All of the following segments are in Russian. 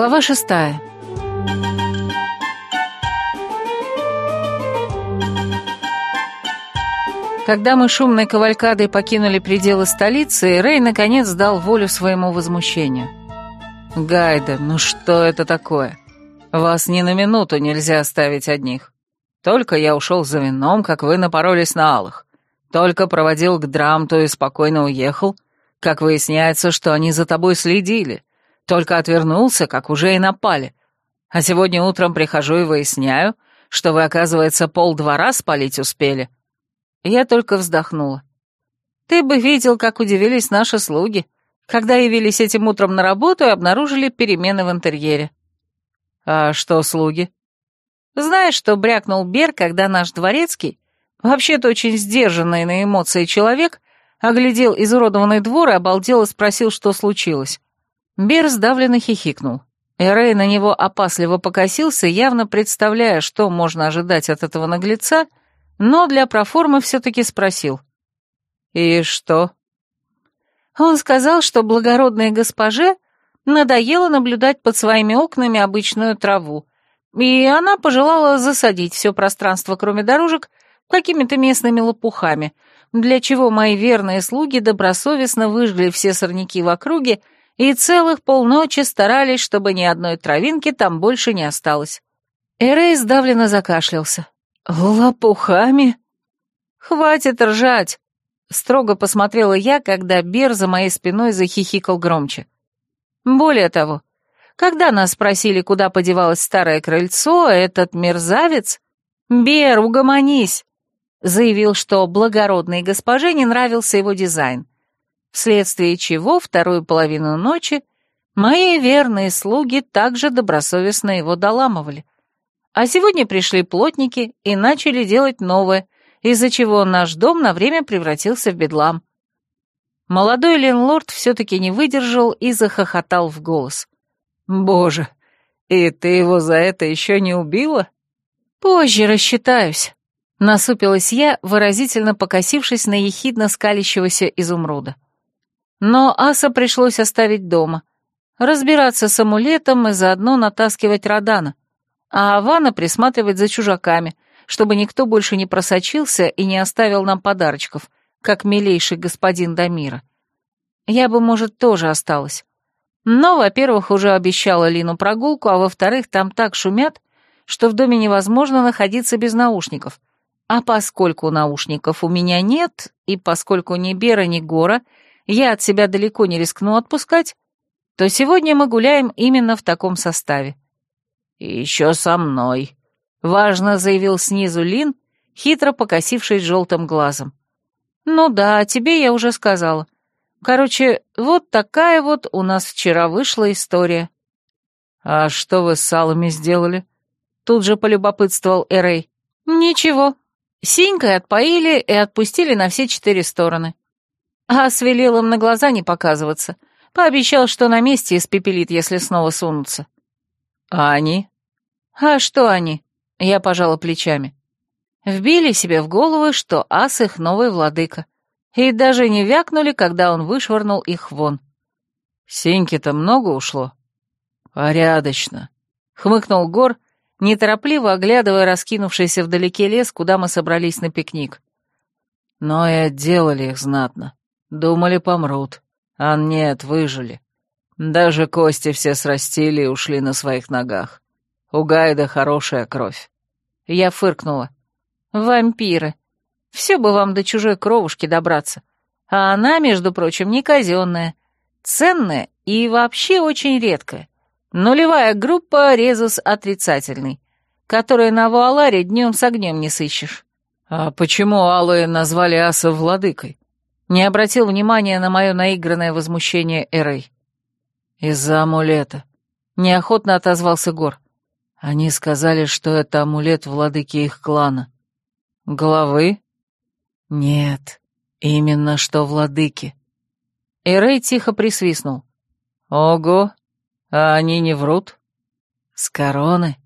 Глава шестая. Когда мы шумной кавалькадой покинули пределы столицы, Рэй наконец дал волю своему возмущению. «Гайда, ну что это такое? Вас ни на минуту нельзя оставить одних. Только я ушел за вином, как вы напоролись на алых. Только проводил к Драмту и спокойно уехал, как выясняется, что они за тобой следили. Только отвернулся, как уже и напали. А сегодня утром прихожу и выясняю, что вы, оказывается, полдвора спалить успели». Я только вздохнула. «Ты бы видел, как удивились наши слуги, когда явились этим утром на работу и обнаружили перемены в интерьере». «А что слуги?» «Знаешь, что брякнул Бер, когда наш дворецкий, вообще-то очень сдержанный на эмоции человек, оглядел изуродованный двор и обалдел и спросил, что случилось?» Бер сдавленно хихикнул. Эрей на него опасливо покосился, явно представляя, что можно ожидать от этого наглеца, но для проформы все-таки спросил. «И что?» Он сказал, что благородной госпоже надоело наблюдать под своими окнами обычную траву, и она пожелала засадить все пространство, кроме дорожек, какими-то местными лопухами, для чего мои верные слуги добросовестно выжгли все сорняки в округе и целых полночи старались, чтобы ни одной травинки там больше не осталось. Эрей сдавленно закашлялся. «Лопухами?» «Хватит ржать!» — строго посмотрела я, когда Бер за моей спиной захихикал громче. «Более того, когда нас спросили, куда подевалось старое крыльцо, этот мерзавец...» «Бер, угомонись!» заявил, что благородной госпоже не нравился его дизайн, вследствие чего вторую половину ночи мои верные слуги также добросовестно его доламывали. А сегодня пришли плотники и начали делать новое, из-за чего наш дом на время превратился в бедлам. Молодой ленлорд все-таки не выдержал и захохотал в голос. «Боже, и ты его за это еще не убила?» «Позже рассчитаюсь», — насупилась я, выразительно покосившись на ехидно скалящегося изумруда. Но аса пришлось оставить дома, разбираться с амулетом и заодно натаскивать Родана а Авана присматривать за чужаками, чтобы никто больше не просочился и не оставил нам подарочков, как милейший господин Дамира. Я бы, может, тоже осталась. Но, во-первых, уже обещала Лину прогулку, а во-вторых, там так шумят, что в доме невозможно находиться без наушников. А поскольку наушников у меня нет, и поскольку ни Бера, ни Гора я от себя далеко не рискну отпускать, то сегодня мы гуляем именно в таком составе. еще со мной», — важно заявил снизу Лин, хитро покосившись желтым глазом. «Ну да, тебе я уже сказала. Короче, вот такая вот у нас вчера вышла история». «А что вы с салами сделали?» Тут же полюбопытствовал Эрей. «Ничего. Синькой отпоили и отпустили на все четыре стороны. А свелил им на глаза не показываться. Пообещал, что на месте испепелит, если снова сунутся». «А они?» «А что они?» — я пожала плечами. Вбили себе в голову, что ас их новый владыка, и даже не вякнули, когда он вышвырнул их вон. «Синьки-то много ушло?» «Порядочно», — хмыкнул Гор, неторопливо оглядывая раскинувшийся вдалеке лес, куда мы собрались на пикник. «Но и отделали их знатно. Думали, помрут. А нет, выжили. Даже кости все срастили и ушли на своих ногах. У Гайда хорошая кровь. Я фыркнула. Вампиры. Все бы вам до чужой кровушки добраться. А она, между прочим, не казенная. Ценная и вообще очень редкая. Нулевая группа резус отрицательный, которую на Вуаларе днем с огнем не сыщешь. А почему алые назвали аса владыкой? Не обратил внимания на мое наигранное возмущение Эрей. Из-за амулета. Неохотно отозвался Гор. Они сказали, что это амулет владыки их клана. Главы? Нет, именно что владыки. И Рэй тихо присвистнул. Ого, а они не врут? С короны?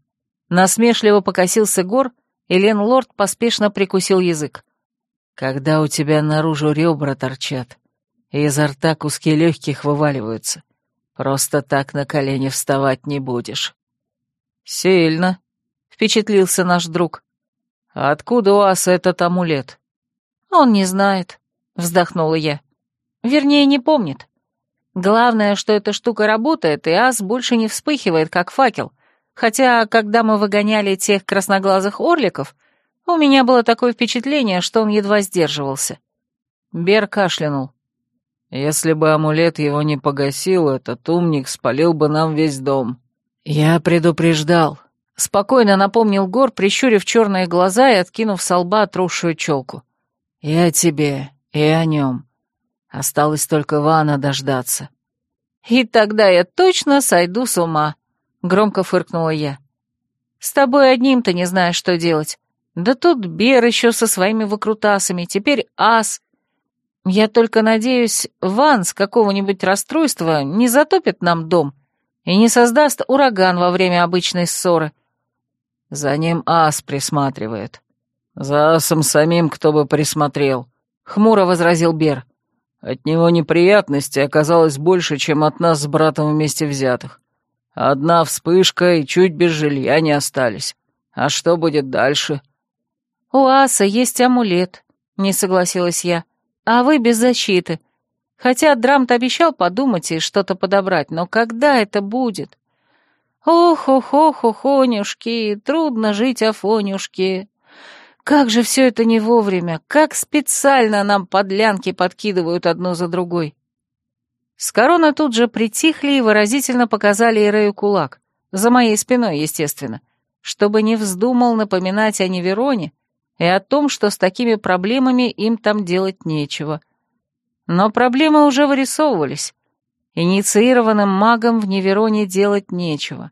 Насмешливо покосился Гор, и Лен Лорд поспешно прикусил язык. Когда у тебя наружу ребра торчат, и изо рта куски легких вываливаются, Просто так на колени вставать не будешь». «Сильно», — впечатлился наш друг. «А откуда у вас этот амулет?» «Он не знает», — вздохнула я. «Вернее, не помнит. Главное, что эта штука работает, и ас больше не вспыхивает, как факел. Хотя, когда мы выгоняли тех красноглазых орликов, у меня было такое впечатление, что он едва сдерживался. Бер кашлянул. Если бы амулет его не погасил, этот умник спалил бы нам весь дом. Я предупреждал. Спокойно напомнил Гор, прищурив черные глаза и откинув со лба отросшую челку. И о тебе, и о нем. Осталось только Вана дождаться. «И тогда я точно сойду с ума», — громко фыркнула я. «С тобой одним-то не знаешь, что делать. Да тут Бер еще со своими выкрутасами, теперь Ас. Я только надеюсь, Ван с какого-нибудь расстройства не затопит нам дом и не создаст ураган во время обычной ссоры». За ним Ас присматривает. «За Асом самим кто бы присмотрел», — хмуро возразил Бер. От него неприятностей оказалось больше, чем от нас с братом вместе взятых. Одна вспышка, и чуть без жилья не остались. А что будет дальше? «У Аса есть амулет», — не согласилась я. «А вы без защиты. Хотя Драмт обещал подумать и что-то подобрать, но когда это будет?» «Ох-ох-ох-охонюшки, трудно жить, Афонюшки. Как же все это не вовремя, как специально нам подлянки подкидывают одну за другой. С короны тут же притихли и выразительно показали Ирею кулак, за моей спиной, естественно, чтобы не вздумал напоминать о Невероне и о том, что с такими проблемами им там делать нечего. Но проблемы уже вырисовывались. Инициированным магам в Невероне делать нечего.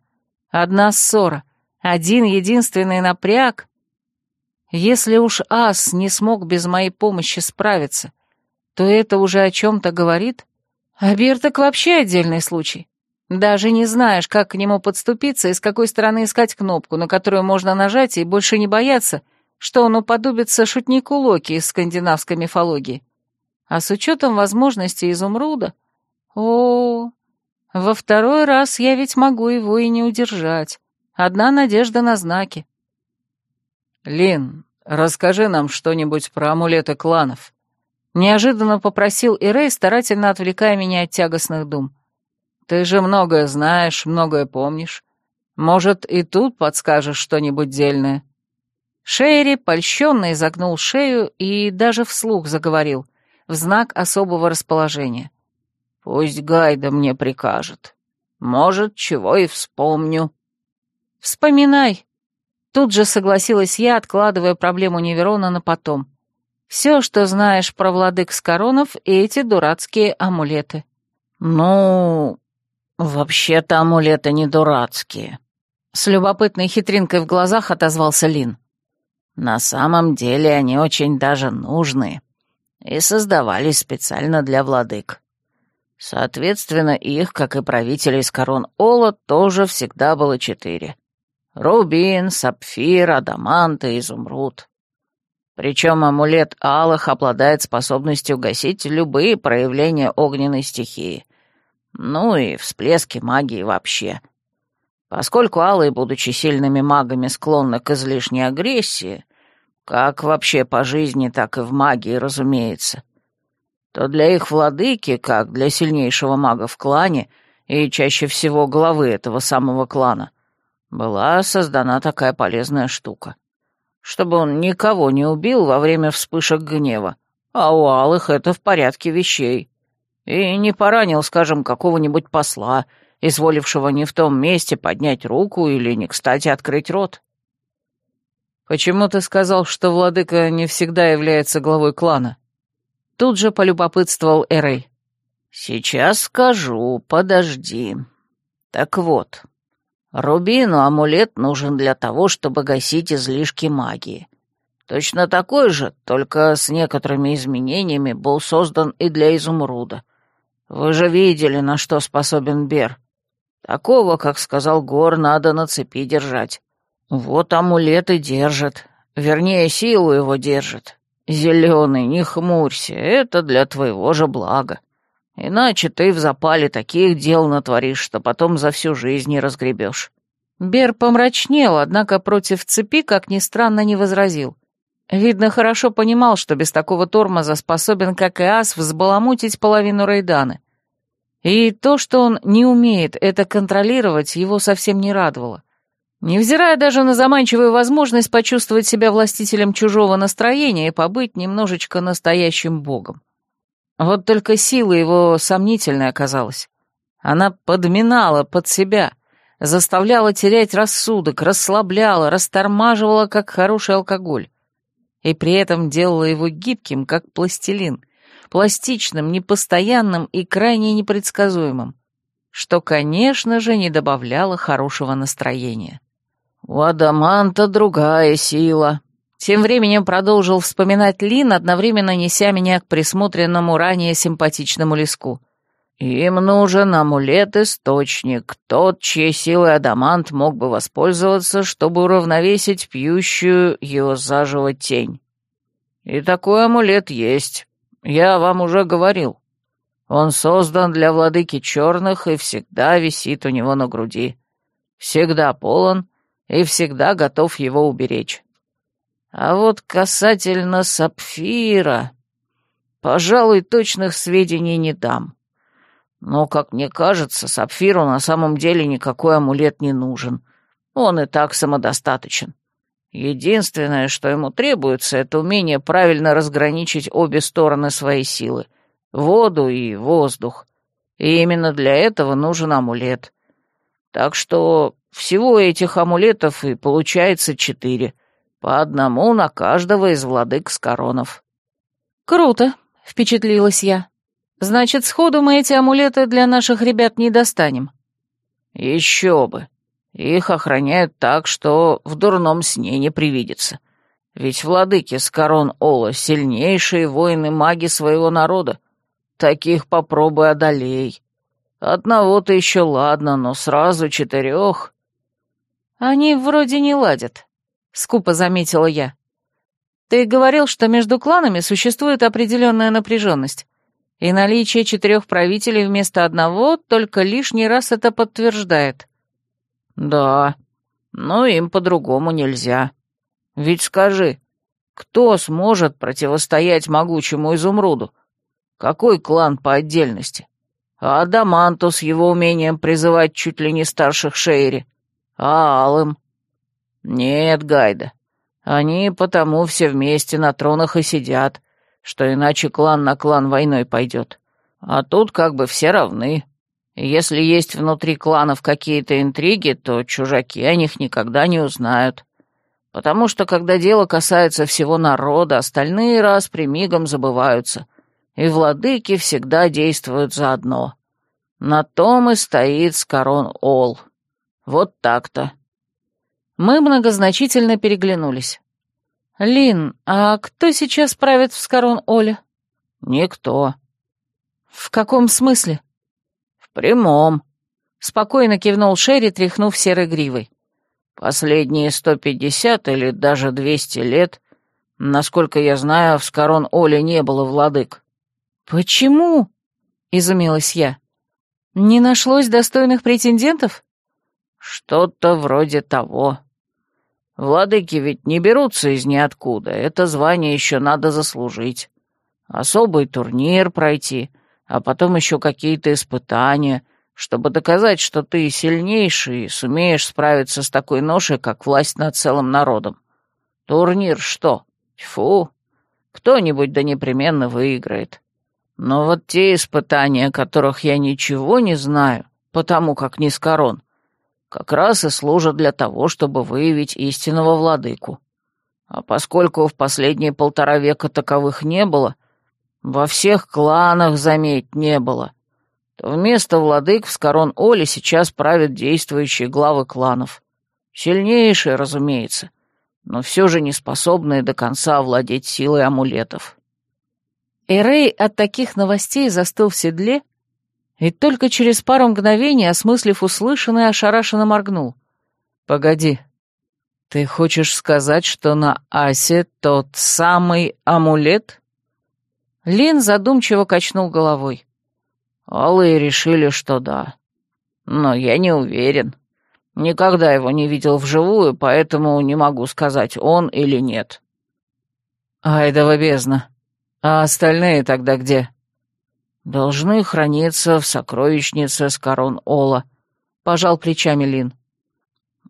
Одна ссора, один единственный напряг — если уж ас не смог без моей помощи справиться, то это уже о чем-то говорит. А Берток вообще отдельный случай. Даже не знаешь, как к нему подступиться и с какой стороны искать кнопку, на которую можно нажать и больше не бояться, что он уподобится шутнику Локи из скандинавской мифологии. А с учетом возможности изумруда... О, во второй раз я ведь могу его и не удержать. Одна надежда на знаки. «Лин, расскажи нам что-нибудь про амулеты кланов», — неожиданно попросил Ирей, старательно отвлекая меня от тягостных дум. «Ты же многое знаешь, многое помнишь. Может, и тут подскажешь что-нибудь дельное?» Шейри польщенно изогнул шею и даже вслух заговорил, в знак особого расположения. «Пусть Гайда мне прикажет. Может, чего и вспомню». «Вспоминай», Тут же согласилась я, откладывая проблему Неверона на потом. Все, что знаешь про владык Скоронов и эти дурацкие амулеты. Ну, вообще-то амулеты не дурацкие. С любопытной хитринкой в глазах отозвался Лин. На самом деле они очень даже нужны и создавались специально для владык. Соответственно, их, как и правителей с корон Ола, тоже всегда было четыре. Рубин, сапфир, адамант и изумруд. Причем амулет алых обладает способностью гасить любые проявления огненной стихии. Ну и всплески магии вообще. Поскольку алые, будучи сильными магами, склонны к излишней агрессии, как вообще по жизни, так и в магии, разумеется, то для их владыки, как для сильнейшего мага в клане и чаще всего главы этого самого клана — была создана такая полезная штука. Чтобы он никого не убил во время вспышек гнева, а у алых это в порядке вещей. И не поранил, скажем, какого-нибудь посла, изволившего не в том месте поднять руку или не кстати открыть рот. «Почему ты сказал, что владыка не всегда является главой клана?» Тут же полюбопытствовал Эрей. «Сейчас скажу, подожди. Так вот, Рубину амулет нужен для того, чтобы гасить излишки магии. Точно такой же, только с некоторыми изменениями, был создан и для изумруда. Вы же видели, на что способен Бер. Такого, как сказал Гор, надо на цепи держать. Вот амулет и держит. Вернее, силу его держит. Зеленый, не хмурься, это для твоего же блага. Иначе ты в запале таких дел натворишь, что потом за всю жизнь не разгребешь». Бер помрачнел, однако против цепи, как ни странно, не возразил. Видно, хорошо понимал, что без такого тормоза способен, как и ас, взбаламутить половину Рейданы. И то, что он не умеет это контролировать, его совсем не радовало. Невзирая даже на заманчивую возможность почувствовать себя властителем чужого настроения и побыть немножечко настоящим богом. Вот только сила его сомнительной оказалась. Она подминала под себя, заставляла терять рассудок, расслабляла, растормаживала, как хороший алкоголь. И при этом делала его гибким, как пластилин, пластичным, непостоянным и крайне непредсказуемым, что, конечно же, не добавляло хорошего настроения. «У Адаманта другая сила», тем временем продолжил вспоминать Лин, одновременно неся меня к присмотренному ранее симпатичному леску. «Им нужен амулет-источник, тот, чьей силой Адамант мог бы воспользоваться, чтобы уравновесить пьющую его заживо тень. И такой амулет есть, я вам уже говорил. Он создан для владыки черных и всегда висит у него на груди. Всегда полон и всегда готов его уберечь. А вот касательно сапфира... Пожалуй, точных сведений не дам. Но, как мне кажется, сапфиру на самом деле никакой амулет не нужен. Он и так самодостаточен. Единственное, что ему требуется, это умение правильно разграничить обе стороны своей силы — воду и воздух. И именно для этого нужен амулет. Так что всего этих амулетов и получается четыре, по одному на каждого из владык с коронов. «Круто», — впечатлилась я. «Значит, сходу мы эти амулеты для наших ребят не достанем». «Еще бы. Их охраняют так, что в дурном сне не привидится. Ведь владыки с корон Ола — сильнейшие воины-маги своего народа. Таких попробуй одолей. Одного-то еще ладно, но сразу четырех...» «Они вроде не ладят», — скупо заметила я. «Ты говорил, что между кланами существует определенная напряженность, и наличие четырех правителей вместо одного только лишний раз это подтверждает». «Да, но им по-другому нельзя. Ведь скажи, кто сможет противостоять могучему изумруду? Какой клан по отдельности? А Адаманту с его умением призывать чуть ли не старших Шейри? А Алым? Нет, Гайда, они потому все вместе на тронах и сидят, что иначе клан на клан войной пойдет. А тут как бы все равны. Если есть внутри кланов какие-то интриги, то чужаки о них никогда не узнают. Потому что, когда дело касается всего народа, остальные раз мигом забываются, и владыки всегда действуют заодно. На том и стоит Скорон Ол. Вот так-то. Мы многозначительно переглянулись. «Лин, а кто сейчас правит в Скорон Оле?» «Никто». «В каком смысле?» Прямом», — спокойно кивнул Шерри, тряхнув серой гривой. «Последние сто пятьдесят или даже двести лет, насколько я знаю, в Скорон Оле не было владык». «Почему?» — изумилась я. «Не нашлось достойных претендентов?» «Что-то вроде того. Владыки ведь не берутся из ниоткуда, это звание еще надо заслужить. Особый турнир пройти — а потом еще какие-то испытания, чтобы доказать, что ты сильнейший и сумеешь справиться с такой ношей, как власть над целым народом. Турнир что? Фу, кто-нибудь да непременно выиграет. Но вот те испытания, которых я ничего не знаю, потому как не скорон, как раз и служат для того, чтобы выявить истинного владыку. А поскольку в последние полтора века таковых не было, во всех кланах, заметь, не было, то вместо владык в Скорон Оле сейчас правят действующие главы кланов. Сильнейшие, разумеется, но все же не способные до конца овладеть силой амулетов. Эрей от таких новостей застыл в седле и только через пару мгновений, осмыслив услышанное, ошарашенно моргнул. «Погоди, ты хочешь сказать, что на Асе тот самый амулет?» Лин задумчиво качнул головой. Алые решили, что да. Но я не уверен. Никогда его не видел вживую, поэтому не могу сказать, он или нет. Айдова бездна. А остальные тогда где? Должны храниться в сокровищнице с корон Ола, пожал плечами Лин.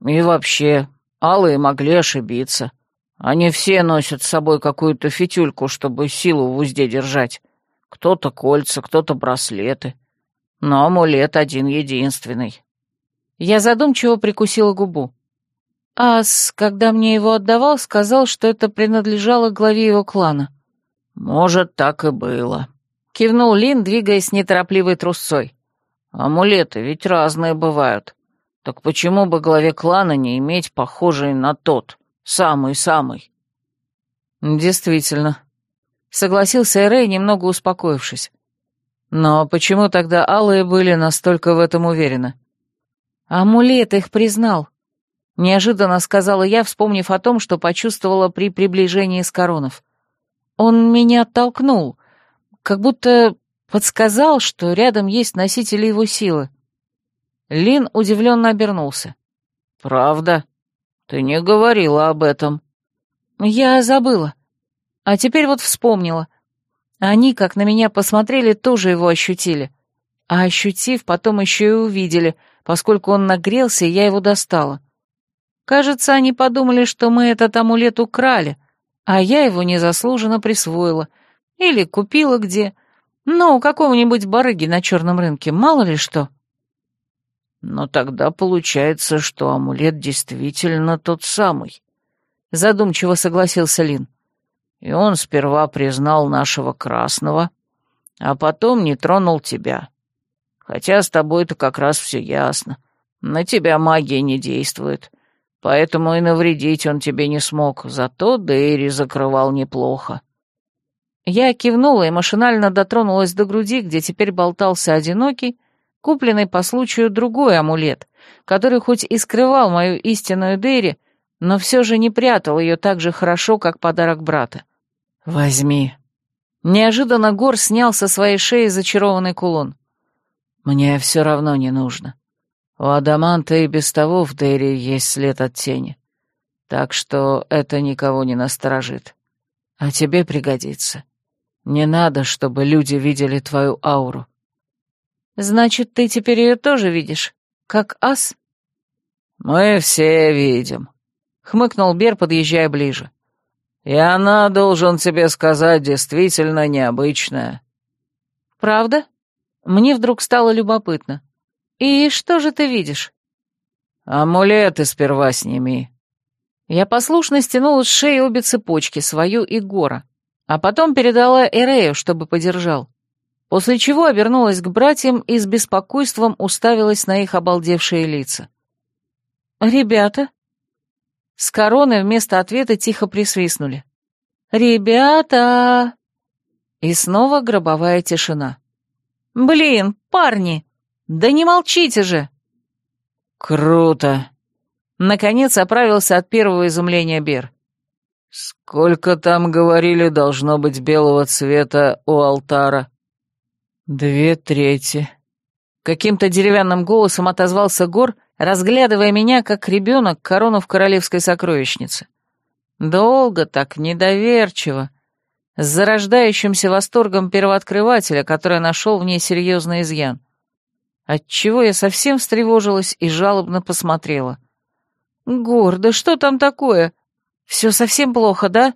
И вообще, алые могли ошибиться. Они все носят с собой какую-то фитюльку, чтобы силу в узде держать. Кто-то кольца, кто-то браслеты. Но амулет один единственный. Я задумчиво прикусила губу. Ас, когда мне его отдавал, сказал, что это принадлежало главе его клана. «Может, так и было», — кивнул Лин, двигаясь неторопливой трусцой. «Амулеты ведь разные бывают. Так почему бы главе клана не иметь похожий на тот, самый-самый?» «Действительно», — согласился Эрей, немного успокоившись. «Но почему тогда алые были настолько в этом уверены?» «Амулет их признал», — неожиданно сказала я, вспомнив о том, что почувствовала при приближении с коронов. Он меня оттолкнул, как будто подсказал, что рядом есть носители его силы. Лин удивленно обернулся. «Правда? Ты не говорила об этом». «Я забыла. А теперь вот вспомнила. Они, как на меня посмотрели, тоже его ощутили. А ощутив, потом еще и увидели, поскольку он нагрелся, я его достала. Кажется, они подумали, что мы этот амулет украли, а я его незаслуженно присвоила. Или купила где. Ну, у какого-нибудь барыги на черном рынке, мало ли что. Но тогда получается, что амулет действительно тот самый. Задумчиво согласился Лин. И он сперва признал нашего красного, а потом не тронул тебя. Хотя с тобой-то как раз все ясно. На тебя магия не действует. Поэтому и навредить он тебе не смог, зато Дейри закрывал неплохо. Я кивнула и машинально дотронулась до груди, где теперь болтался одинокий, купленный по случаю другой амулет, который хоть и скрывал мою истинную Дейри, но все же не прятал ее так же хорошо, как подарок брата. «Возьми». Неожиданно Гор снял со своей шеи зачарованный кулон. «Мне все равно не нужно. У Адаманта и без того в Дейре есть след от тени. Так что это никого не насторожит. А тебе пригодится. Не надо, чтобы люди видели твою ауру. Значит, ты теперь ее тоже видишь? Как ас? Мы все видим, — хмыкнул Бер, подъезжая ближе. И она, должен тебе сказать, действительно необычная. Правда? Мне вдруг стало любопытно. «И что же ты видишь?» «Амулеты сперва сними». Я послушно стянула с шеи обе цепочки, свою и Гора, а потом передала Эрею, чтобы подержал, после чего обернулась к братьям и с беспокойством уставилась на их обалдевшие лица. «Ребята?» С короны вместо ответа тихо присвистнули. «Ребята!» И снова гробовая тишина. «Блин, парни!» «Да не молчите же!» «Круто!» Наконец оправился от первого изумления Бер. «Сколько там, говорили, должно быть белого цвета у алтара?» «Две трети». Каким-то деревянным голосом отозвался Гор, разглядывая меня, как ребенок, корону в королевской сокровищнице. Долго так, недоверчиво, с зарождающимся восторгом первооткрывателя, который нашел в ней серьезный изъян отчего я совсем встревожилась и жалобно посмотрела. «Гор, да что там такое? Все совсем плохо, да?»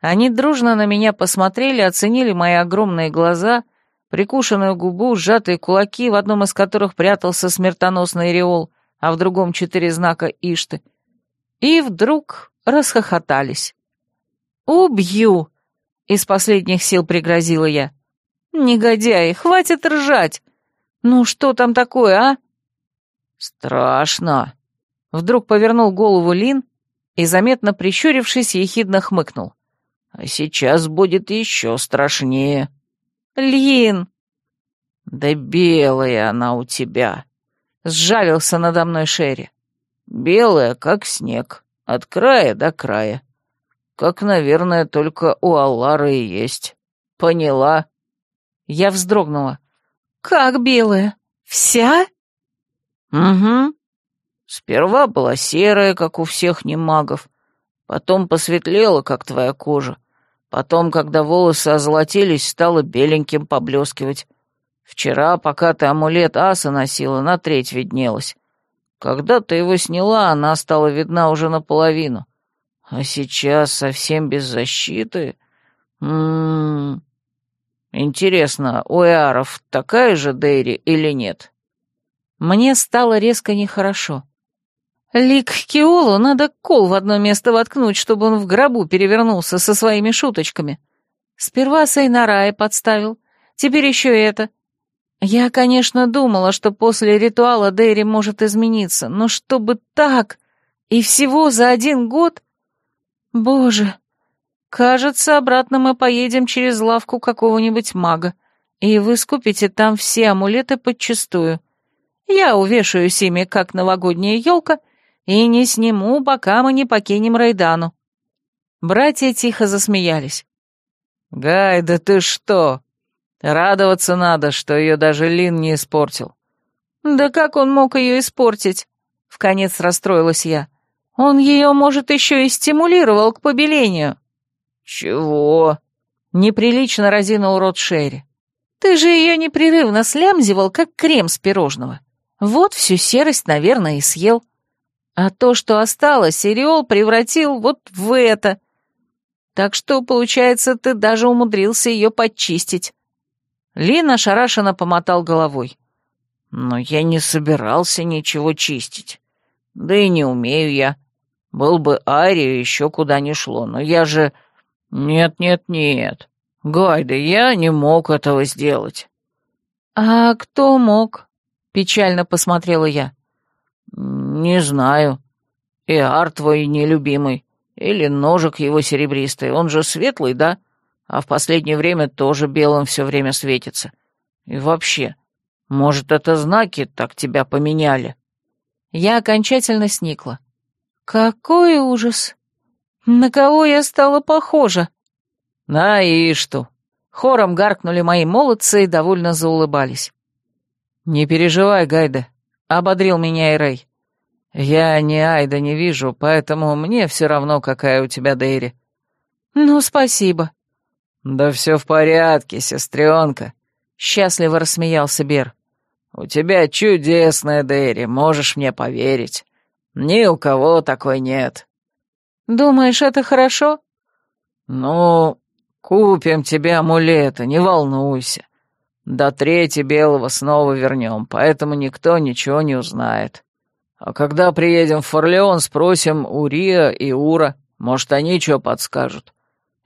Они дружно на меня посмотрели, оценили мои огромные глаза, прикушенную губу, сжатые кулаки, в одном из которых прятался смертоносный ореол, а в другом четыре знака Ишты. И вдруг расхохотались. «Убью!» — из последних сил пригрозила я. «Негодяи, хватит ржать! «Ну что там такое, а?» «Страшно!» Вдруг повернул голову Лин и, заметно прищурившись, ехидно хмыкнул. «А сейчас будет еще страшнее». «Лин!» «Да белая она у тебя!» — сжалился надо мной Шерри. «Белая, как снег, от края до края. Как, наверное, только у Аллары и есть. Поняла?» Я вздрогнула. «Как белая? Вся?» «Угу. Сперва была серая, как у всех немагов, потом посветлела, как твоя кожа, потом, когда волосы озолотились, стало беленьким поблескивать. Вчера, пока ты амулет аса носила, на треть виднелась. Когда ты его сняла, она стала видна уже наполовину. А сейчас совсем без защиты. М -м -м. Интересно, у Эаров такая же Дейри или нет? Мне стало резко нехорошо. Лик Киолу надо кол в одно место воткнуть, чтобы он в гробу перевернулся со своими шуточками. Сперва Сайнарая подставил, теперь еще это. Я, конечно, думала, что после ритуала Дэри может измениться, но чтобы так и всего за один год... Боже, кажется, обратно мы поедем через лавку какого-нибудь мага, и вы скупите там все амулеты подчистую. Я увешаюсь ими, как новогодняя елка, и не сниму, пока мы не покинем Райдану. Братья тихо засмеялись. «Гай, да ты что? Радоваться надо, что ее даже Лин не испортил». «Да как он мог ее испортить?» — вконец расстроилась я. «Он ее, может, еще и стимулировал к побелению». «Чего?» — неприлично разинул рот Шерри. «Ты же ее непрерывно слямзивал, как крем с пирожного. Вот всю серость, наверное, и съел. А то, что осталось, Ириол превратил вот в это. Так что, получается, ты даже умудрился ее подчистить». Лина ошарашенно помотал головой. «Но я не собирался ничего чистить. Да и не умею я. Был бы Ария, еще куда ни шло, но я же... Нет-нет-нет. Гайда, я не мог этого сделать». «А кто мог?» — печально посмотрела я. «Не знаю. И ар твой нелюбимый. Или ножик его серебристый. Он же светлый, да? а в последнее время тоже белым все время светится. И вообще, может, это знаки так тебя поменяли?» Я окончательно сникла. «Какой ужас! На кого я стала похожа?» «На Ишту!» Хором гаркнули мои молодцы и довольно заулыбались. «Не переживай, Гайда», — ободрил меня Ирей. «Я ни Айда не вижу, поэтому мне все равно, какая у тебя Дейри». «Ну, спасибо», «Да все в порядке, сестренка», — счастливо рассмеялся Бер. «У тебя чудесная Дэри, можешь мне поверить. Ни у кого такой нет». «Думаешь, это хорошо?» «Ну, купим тебе амулеты, не волнуйся. До трети белого снова вернем, поэтому никто ничего не узнает. А когда приедем в Форлеон, спросим у Риа и Ура, может, они что подскажут.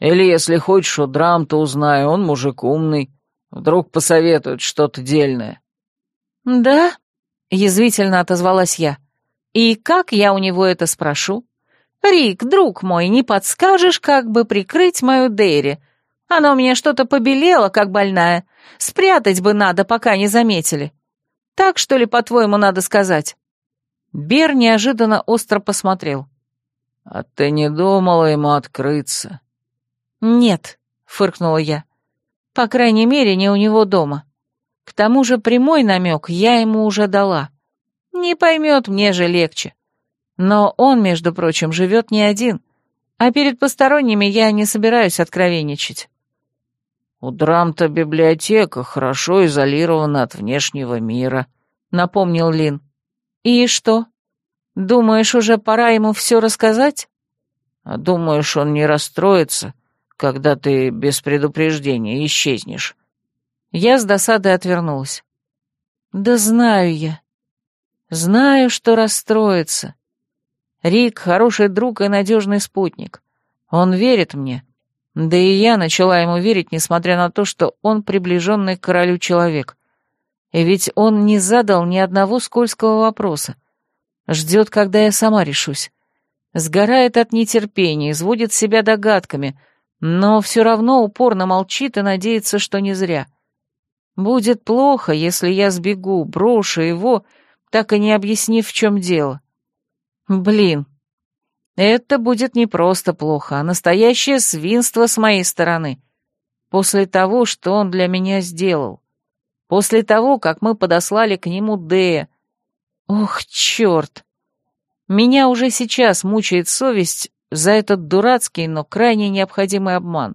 Или, если хочешь, у Драм-то узнай, он мужик умный. Вдруг посоветует что-то дельное». «Да?» — язвительно отозвалась я. «И как я у него это спрошу? Рик, друг мой, не подскажешь, как бы прикрыть мою Дейри? У меня что-то побелела, как больная. Спрятать бы надо, пока не заметили. Так, что ли, по-твоему, надо сказать?» Бер неожиданно остро посмотрел. «А ты не думала ему открыться?» «Нет», — фыркнула я. «По крайней мере, не у него дома. К тому же прямой намек я ему уже дала. Не поймет, мне же легче. Но он, между прочим, живет не один, а перед посторонними я не собираюсь откровенничать». «У Драмта библиотека хорошо изолирована от внешнего мира», — напомнил Лин. «И что? Думаешь, уже пора ему все рассказать?» «А думаешь, он не расстроится, когда ты без предупреждения исчезнешь». Я с досадой отвернулась. «Да знаю я. Знаю, что расстроится. Рик — хороший друг и надежный спутник. Он верит мне. Да и я начала ему верить, несмотря на то, что он приближенный к королю человек. Ведь он не задал ни одного скользкого вопроса. Ждет, когда я сама решусь. Сгорает от нетерпения, изводит себя догадками — но все равно упорно молчит и надеется, что не зря. Будет плохо, если я сбегу, брошу его, так и не объяснив, в чем дело. Блин, это будет не просто плохо, а настоящее свинство с моей стороны. После того, что он для меня сделал. После того, как мы подослали к нему Дея. Ох, черт! Меня уже сейчас мучает совесть за этот дурацкий, но крайне необходимый обман.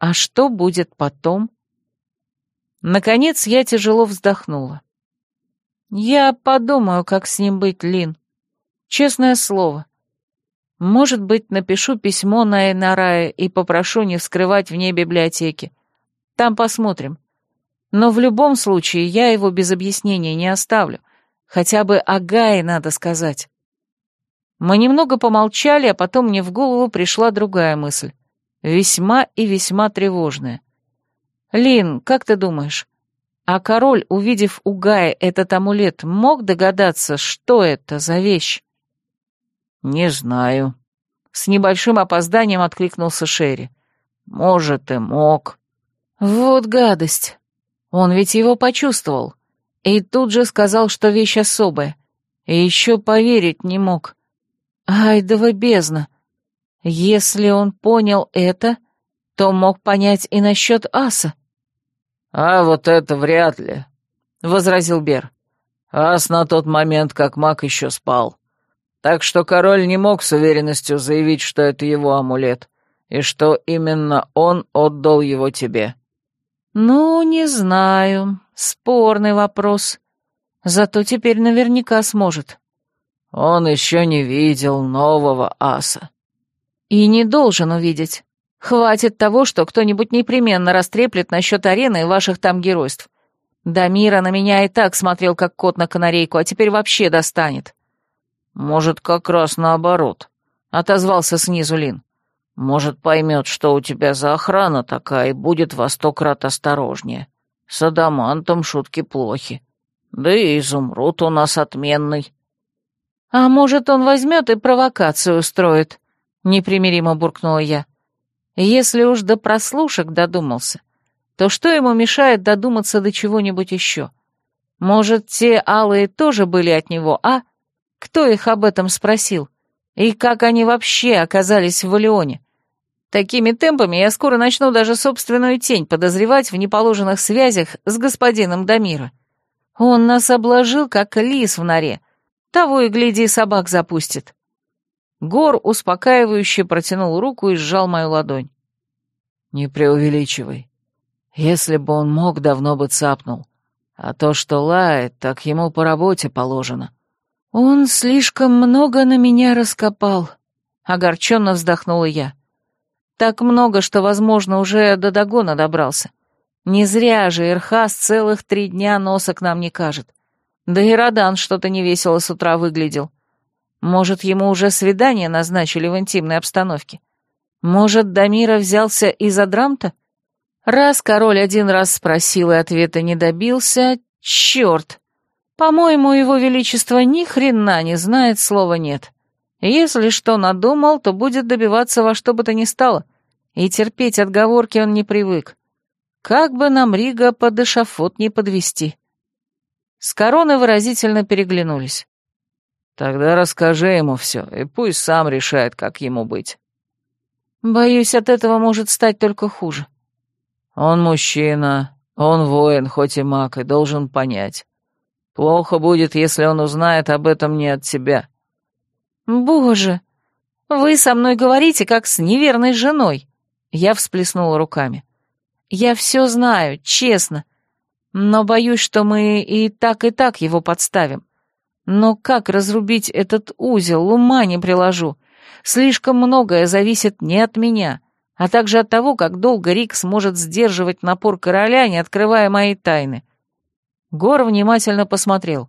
А что будет потом? Наконец я тяжело вздохнула. Я подумаю, как с ним быть, Лин. Честное слово. Может быть, напишу письмо на Энарая и попрошу не вскрывать вне библиотеки. Там посмотрим. Но в любом случае я его без объяснения не оставлю. Хотя бы о Гае надо сказать. Мы немного помолчали, а потом мне в голову пришла другая мысль. Весьма и весьма тревожная. «Лин, как ты думаешь, а король, увидев у Гая этот амулет, мог догадаться, что это за вещь?» «Не знаю», — с небольшим опозданием откликнулся Шерри. «Может, и мог». «Вот гадость. Он ведь его почувствовал. И тут же сказал, что вещь особая. И еще поверить не мог. Айдова бездна. Если он понял это, то мог понять и насчет аса. «А вот это вряд ли», — возразил Бер. «Ас на тот момент, как маг, еще спал. Так что король не мог с уверенностью заявить, что это его амулет, и что именно он отдал его тебе». «Ну, не знаю. Спорный вопрос. Зато теперь наверняка сможет». «Он еще не видел нового аса». «И не должен увидеть. Хватит того, что кто-нибудь непременно растреплет насчет арены и ваших там геройств. Дамира на меня и так смотрел, как кот на канарейку, а теперь вообще достанет». «Может, как раз наоборот», — отозвался снизу Лин. «Может, поймет, что у тебя за охрана такая, и будет во сто крат осторожнее. С адамантом шутки плохи. Да и изумруд у нас отменный». «А может, он возьмет и провокацию устроит?» — непримиримо буркнула я. Если уж до прослушек додумался, то что ему мешает додуматься до чего-нибудь еще? Может, те алые тоже были от него, а? Кто их об этом спросил? И как они вообще оказались в Валионе? Такими темпами я скоро начну даже собственную тень подозревать в неположенных связях с господином Дамира. Он нас обложил, как лис в норе. Того и гляди, собак запустит. Гор успокаивающе протянул руку и сжал мою ладонь. «Не преувеличивай. Если бы он мог, давно бы цапнул. А то, что лает, так ему по работе положено». «Он слишком много на меня раскопал», — огорченно вздохнула я. «Так много, что, возможно, уже до догона добрался. Не зря же Ирхас целых три дня носа к нам не кажет. Да и Радан что-то невесело с утра выглядел. Может, ему уже свидание назначили в интимной обстановке? Может, Дамира взялся из-за драмта? Раз король один раз спросил и ответа не добился, черт! По-моему, его величество ни хрена не знает, слова нет. Если что надумал, то будет добиваться во что бы то ни стало, и терпеть отговорки он не привык. Как бы нам Рига под эшафот не подвести. С короны выразительно переглянулись. Тогда расскажи ему все, и пусть сам решает, как ему быть. Боюсь, от этого может стать только хуже. Он мужчина, он воин, хоть и маг, и должен понять. Плохо будет, если он узнает об этом не от тебя. Боже, вы со мной говорите, как с неверной женой. Я всплеснула руками. Я все знаю, честно, но боюсь, что мы и так, и так его подставим. Но как разрубить этот узел, ума не приложу. Слишком многое зависит не от меня, а также от того, как долго Рик сможет сдерживать напор короля, не открывая мои тайны. Гор внимательно посмотрел.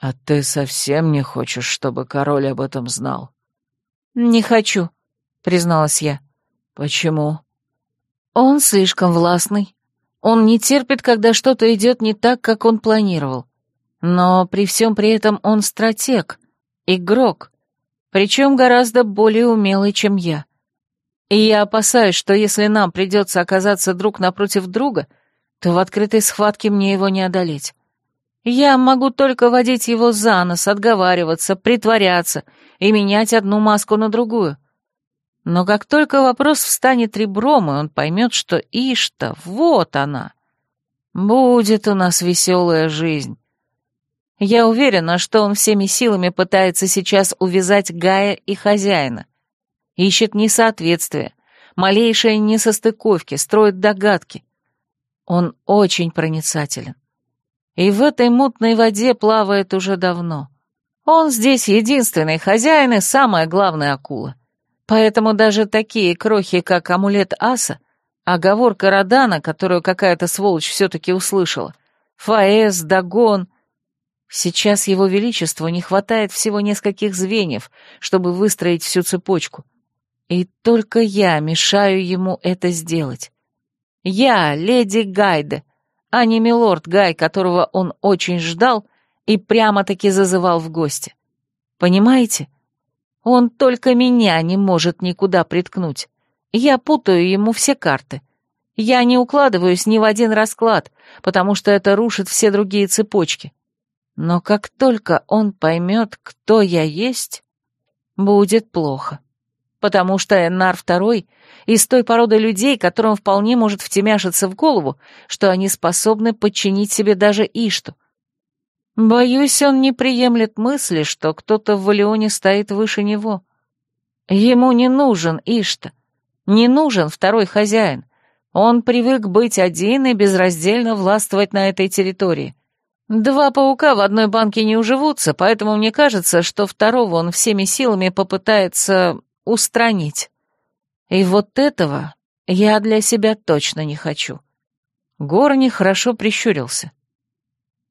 «А ты совсем не хочешь, чтобы король об этом знал?» «Не хочу», — призналась я. «Почему?» «Он слишком властный. Он не терпит, когда что-то идет не так, как он планировал. Но при всем при этом он стратег, игрок, причем гораздо более умелый, чем я. И я опасаюсь, что если нам придется оказаться друг напротив друга, то в открытой схватке мне его не одолеть. Я могу только водить его за нос, отговариваться, притворяться и менять одну маску на другую. Но как только вопрос встанет ребром, и он поймет, что Ишта, вот она, Будет у нас веселая жизнь. Я уверена, что он всеми силами пытается сейчас увязать Гая и хозяина. Ищет несоответствие, малейшие несостыковки, строит догадки. Он очень проницателен. И в этой мутной воде плавает уже давно. Он здесь единственный хозяин и самая главная акула. Поэтому даже такие крохи, как амулет аса, оговорка Родана, которую какая-то сволочь все-таки услышала, Фаэс, Дагон... Сейчас его величеству не хватает всего нескольких звеньев, чтобы выстроить всю цепочку. И только я мешаю ему это сделать. Я, леди Гайде, а не милорд Гай, которого он очень ждал и прямо-таки зазывал в гости. Понимаете? Он только меня не может никуда приткнуть. Я путаю ему все карты. Я не укладываюсь ни в один расклад, потому что это рушит все другие цепочки. Но как только он поймет, кто я есть, будет плохо. Потому что Эннар Второй из той породы людей, которым вполне может втемяшиться в голову, что они способны подчинить себе даже Ишту. Боюсь, он не приемлет мысли, что кто-то в Валионе стоит выше него. Ему не нужен Ишта, не нужен второй хозяин. Он привык быть один и безраздельно властвовать на этой территории. Два паука в одной банке не уживутся, поэтому мне кажется, что второго он всеми силами попытается устранить. И вот этого я для себя точно не хочу. Горни хорошо прищурился.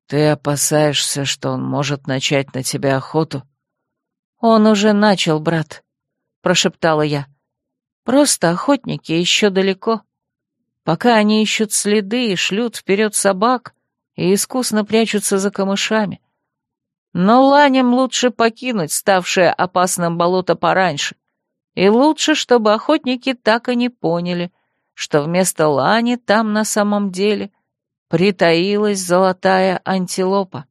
«Ты опасаешься, что он может начать на тебя охоту?» «Он уже начал, брат», — прошептала я. «Просто охотники еще далеко. Пока они ищут следы и шлют вперед собак, и искусно прячутся за камышами. Но ланям лучше покинуть ставшее опасным болото пораньше. И лучше, чтобы охотники так и не поняли, что вместо лани там на самом деле притаилась золотая антилопа.